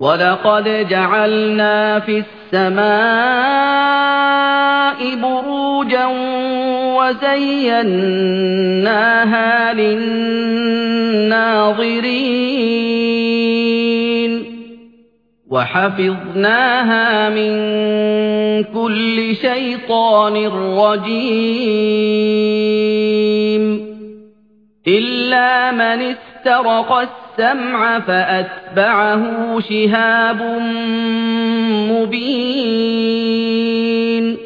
وَلَقَدْ جَعَلْنَا فِي السَّمَاءِ بُرُوجًا وَزَيَّنَّاهَا لِلنَّاظِرِينَ وَحَفِظْنَاهَا مِن كُلِّ شَيْطَانٍ رَّجِيمٍ إِلَّا مَنِ اسْتَرَقَ السَّمْعَ فَأَتْبَعَهُ شِهَابٌ مُّبِينٌ.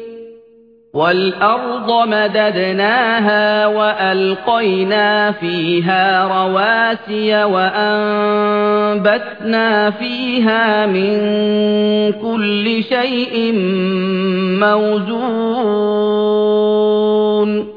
وَالْأَرْضَ مَدَدْنَاهَا وَأَلْقَيْنَا فِيهَا رَوَاسِيَ وَأَنبَتْنَا فِيهَا مِن كُلِّ شَيْءٍ مَّوْزُونٍ.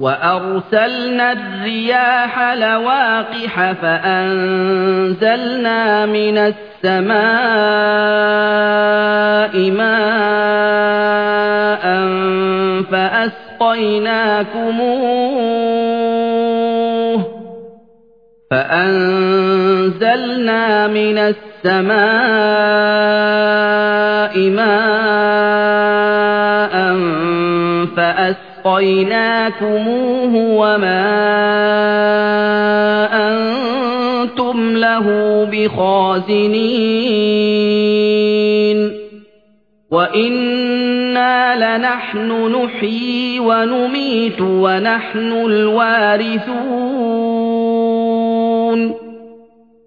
وَأَرْسَلْنَا الرِّيَاحَ لَوَاقِحَ فَأَنزَلْنَا مِنَ السَّمَاءِ مَاءً فَأَسْقَيْنَاكُمُوهُ فَأَنزَلْنَا مِنَ السَّمَاءِ مَاءً فَأَسْقَيْنَاكُمُوهُ وَمَا أَنتُمْ لَهُ بِخَازِنِينَ وَإِنَّا لَنَحْنُ نُحْيِي وَنُمِيتُ وَنَحْنُ الْوَارِثُونَ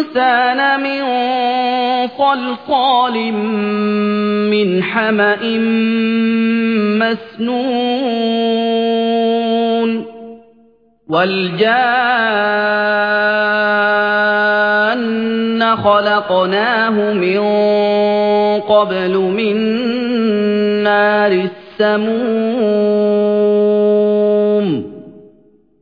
مِنْ صَلْصَالٍ مِنْ حَمَإٍ مَسْنُونٍ وَالْجَانَّ خَلَقْنَاهُ مِنْ قَبْلُ مِنْ نَارِ السَّمُومِ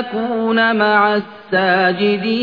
أكون مع الساجدين.